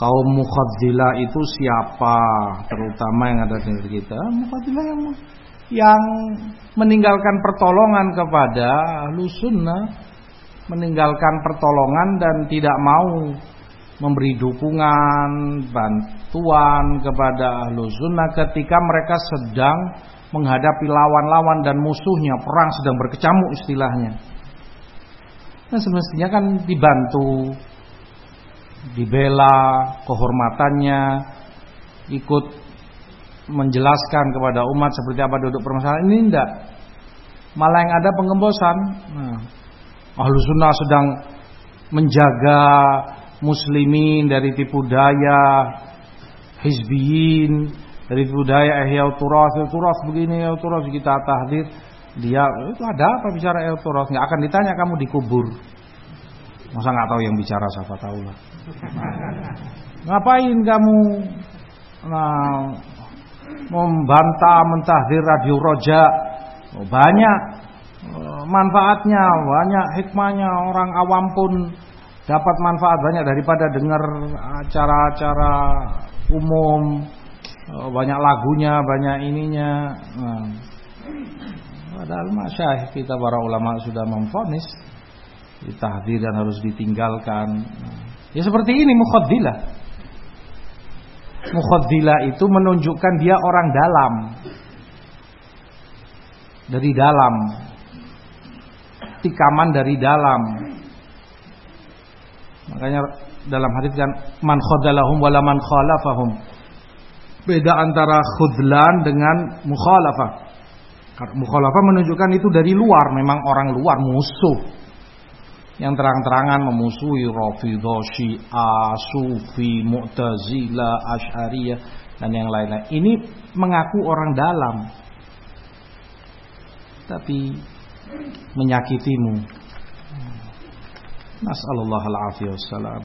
kaum mukhadzila itu siapa? Terutama yang ada di kita. Mukhadzila yang yang meninggalkan pertolongan kepada ahlu sunnah. Meninggalkan pertolongan dan tidak mau memberi dukungan bantuan kepada ahlu sunnah ketika mereka sedang menghadapi lawan-lawan dan musuhnya. Perang sedang berkecamuk istilahnya. Nah semestinya kan dibantu dibela kehormatannya, ikut menjelaskan kepada umat seperti apa duduk permasalahan. Ini tidak. Malah yang ada pengembosan. Nah, Ahlu sunnah sedang menjaga muslimin dari tipu daya hizbiyin dari tipu daya ihya turas turas begini turas kita tahdir. Dia itu ada apa bicara turas nggak akan ditanya kamu dikubur masa nggak tahu yang bicara siapa tahu lah Ngapain kamu nah, membantah mentahdir radio roja? Oh, banyak eh, manfaatnya, banyak hikmahnya. Orang awam pun dapat manfaat banyak daripada dengar acara-acara umum. Eh, banyak lagunya, banyak ininya. Nah, padahal masyayikh kita para ulama sudah memfonis ditahdir dan harus ditinggalkan. Ya seperti ini mukhaddilah. Mukhaddilah itu menunjukkan dia orang dalam. Dari dalam. Tikaman dari dalam. Makanya dalam hadis kan man khadalahum wala man khalafahum. Beda antara khudlan dengan mukhalafah. Mukhalafah menunjukkan itu dari luar, memang orang luar musuh yang terang-terangan memusuhi Rafidhah, Syiah, Sufi, Mu'tazilah, Asy'ariyah dan yang lain-lain. Ini mengaku orang dalam. Tapi menyakitimu. Nas'alullah al-afiyah wassalam.